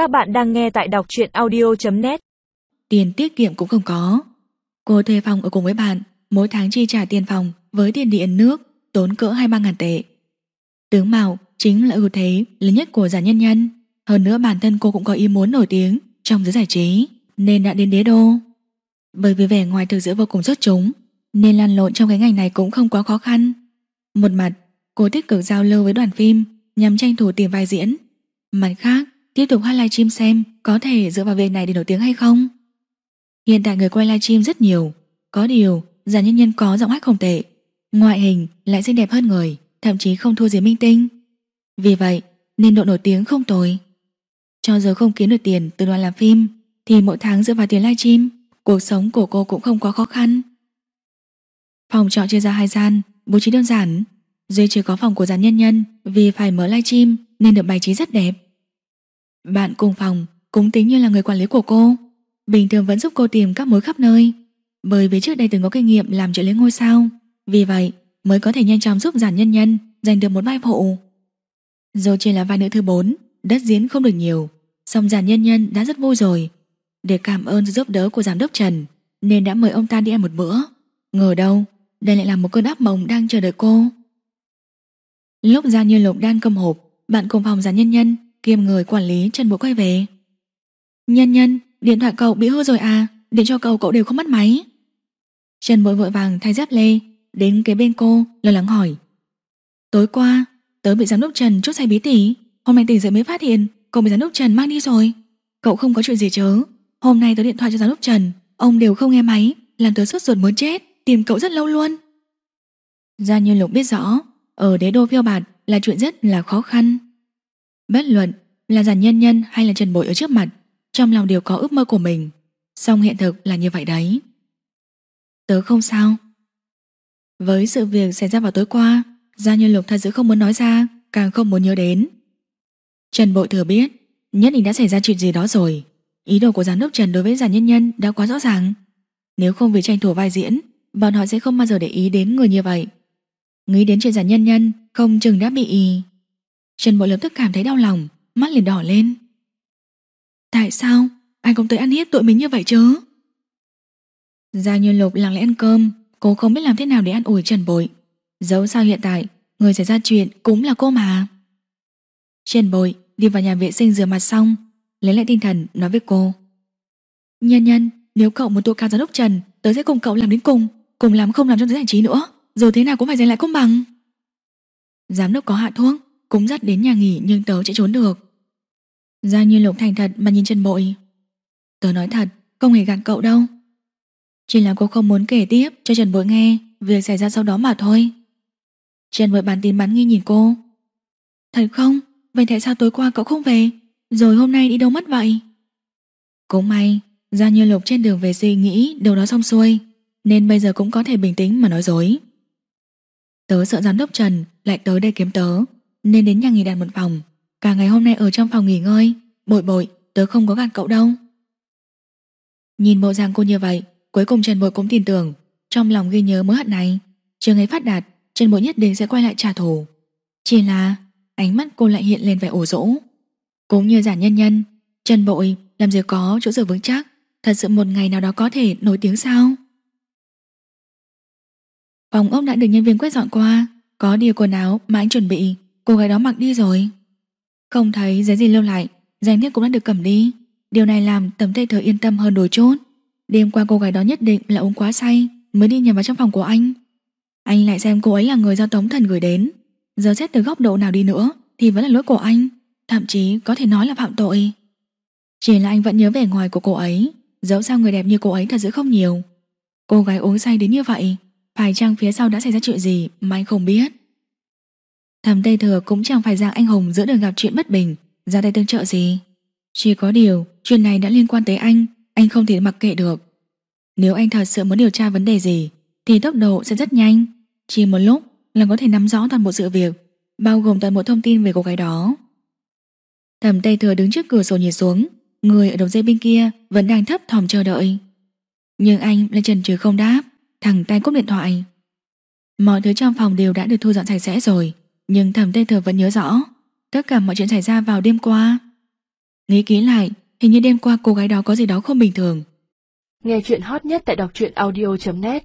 Các bạn đang nghe tại đọc truyện audio.net Tiền tiết kiệm cũng không có. Cô thuê phòng ở cùng với bạn, Mỗi tháng chi trả tiền phòng với tiền điện nước, Tốn cỡ 2-3 ngàn tệ. Tướng Mạo chính là ưu thế lớn nhất của giả nhân nhân. Hơn nữa bản thân cô cũng có ý muốn nổi tiếng Trong giới giải trí, Nên đã đến đế đô. Bởi vì vẻ ngoài thực sự vô cùng xuất chúng, Nên lan lộn trong cái ngành này cũng không quá khó khăn. Một mặt, Cô tích cực giao lưu với đoàn phim Nhằm tranh thủ tìm vai diễn. Mặt khác tiếp tục hát livestream xem có thể dựa vào việc này để nổi tiếng hay không. Hiện tại người quay livestream rất nhiều, có điều Giàn nhân nhân có giọng hát không tệ, ngoại hình lại xinh đẹp hơn người, thậm chí không thua gì minh tinh. Vì vậy nên độ nổi tiếng không tồi. Cho dù không kiếm được tiền từ đoàn làm phim thì mỗi tháng dựa vào tiền livestream, cuộc sống của cô cũng không quá khó khăn. Phòng trọ chia ra hai gian, bố trí đơn giản, duy chỉ có phòng của giàn nhân nhân vì phải mở livestream nên được bài trí rất đẹp. Bạn cùng phòng cũng tính như là người quản lý của cô. Bình thường vẫn giúp cô tìm các mối khắp nơi. Bởi vì trước đây từng có kinh nghiệm làm trợ lý ngôi sao. Vì vậy, mới có thể nhanh chóng giúp giản nhân nhân Giành được một vai phụ. Dù chỉ là vai nữ thứ 4 Đất diễn không được nhiều. Song giản nhân nhân đã rất vui rồi. Để cảm ơn sự giúp đỡ của giám đốc Trần, Nên đã mời ông ta đi ăn một bữa. Ngờ đâu, Đây lại là một cơn áp mộng đang chờ đợi cô. Lúc ra như lục đang cầm hộp, Bạn cùng phòng giản nhân nhân kiêm người quản lý Trần Bội quay về. Nhân nhân, điện thoại cậu bị hư rồi à, điện cho cậu cậu đều không mất máy. Trần bối vội vàng thay dép lê, đến kế bên cô, lo lắng hỏi. Tối qua, tớ bị giám đốc Trần chút say bí tỉ, hôm nay tỉnh dậy mới phát hiện cậu bị giám đốc Trần mang đi rồi. Cậu không có chuyện gì chớ, hôm nay tớ điện thoại cho giám đốc Trần, ông đều không nghe máy, làm tớ sốt ruột muốn chết, tìm cậu rất lâu luôn. Gia Như Lục biết rõ, ở đế đô phiêu bạt là chuyện rất là khó khăn. Bất luận là giản nhân nhân hay là trần bội ở trước mặt, Trong lòng đều có ước mơ của mình. Song hiện thực là như vậy đấy. Tớ không sao. Với sự việc xảy ra vào tối qua, Gia Nhân Lục thật sự không muốn nói ra, Càng không muốn nhớ đến. Trần Bội thừa biết, Nhất định đã xảy ra chuyện gì đó rồi. Ý đồ của giám đốc Trần đối với giản nhân nhân đã quá rõ ràng. Nếu không vì tranh thủ vai diễn, Bọn họ sẽ không bao giờ để ý đến người như vậy. Nghĩ đến chuyện giản nhân nhân, Không chừng đã bị ý Trần Bội lập tức cảm thấy đau lòng, Mắt liền đỏ lên. Tại sao? Anh không tới ăn hiếp tụi mình như vậy chứ? Gia Như Lục lặng lẽ ăn cơm, Cô không biết làm thế nào để ăn ủi Trần Bội. Dẫu sao hiện tại, Người xảy ra chuyện cũng là cô mà. Trần Bội đi vào nhà vệ sinh rửa mặt xong, Lấy lại tinh thần, nói với cô. Nhân nhân, Nếu cậu muốn tụ cao giám đốc Trần, Tớ sẽ cùng cậu làm đến cùng Cùng làm không làm trong giới giải trí nữa. Rồi thế nào cũng phải giành lại công bằng. Giám đốc có hạ thuốc cũng dắt đến nhà nghỉ nhưng tớ sẽ trốn được. Giang Như Lục thành thật mà nhìn trần bội. Tớ nói thật, không hề gạt cậu đâu. Chỉ là cô không muốn kể tiếp cho Trần Bội nghe việc xảy ra sau đó mà thôi. Trần Bội bán tin bán nghi nhìn cô. Thật không? Vậy tại sao tối qua cậu không về? Rồi hôm nay đi đâu mất vậy? Cũng may, Giang Như Lục trên đường về suy nghĩ điều đó xong xuôi, nên bây giờ cũng có thể bình tĩnh mà nói dối. Tớ sợ giám đốc Trần lại tới đây kiếm tớ, nên đến nhà nghỉ đặt một phòng. Cả ngày hôm nay ở trong phòng nghỉ ngơi, bội bội, tớ không có gạt cậu đâu. Nhìn bộ dạng cô như vậy, cuối cùng Trần Bội cũng tin tưởng, trong lòng ghi nhớ mối hận này, trường ấy phát đạt, Trần Bội nhất định sẽ quay lại trả thù. Chỉ là ánh mắt cô lại hiện lên vẻ ổ rỗ. Cũng như giả nhân nhân, Trần Bội làm gì có chỗ dựa vững chắc, thật sự một ngày nào đó có thể nổi tiếng sao? Phòng ốc đã được nhân viên quét dọn qua, có điều quần áo mà anh chuẩn bị Cô gái đó mặc đi rồi. Không thấy giấy gì lưu lại Danh thiếp cũng đã được cầm đi. Điều này làm tấm tây thờ yên tâm hơn đôi chút. Đêm qua cô gái đó nhất định là uống quá say, Mới đi nhầm vào trong phòng của anh. Anh lại xem cô ấy là người do Tống Thần gửi đến. Giờ xét từ góc độ nào đi nữa Thì vẫn là lỗi của anh, Thậm chí có thể nói là phạm tội. Chỉ là anh vẫn nhớ vẻ ngoài của cô ấy, Dẫu sao người đẹp như cô ấy thật sự không nhiều. Cô gái uống say đến như vậy, Phải chăng phía sau đã xảy ra chuyện gì mà anh không biết? Thầm Tây Thừa cũng chẳng phải dạng anh hùng giữa đường gặp chuyện bất bình, ra tay tương trợ gì. Chỉ có điều, chuyện này đã liên quan tới anh, anh không thể mặc kệ được. Nếu anh thật sự muốn điều tra vấn đề gì, thì tốc độ sẽ rất nhanh. Chỉ một lúc là có thể nắm rõ toàn bộ sự việc, bao gồm toàn bộ thông tin về cô gái đó. Thầm Tây Thừa đứng trước cửa sổ nhìn xuống, người ở đầu dây bên kia vẫn đang thấp thỏm chờ đợi. Nhưng anh lại chần chừ không đáp, thẳng tay cúp điện thoại. Mọi thứ trong phòng đều đã được thu dọn sạch sẽ rồi, nhưng thẩm tây thừa vẫn nhớ rõ Tất cả mọi chuyện xảy ra vào đêm qua Nghĩ kỹ lại, hình như đêm qua cô gái đó có gì đó không bình thường. Nghe chuyện hot nhất tại đọc truyện audio.net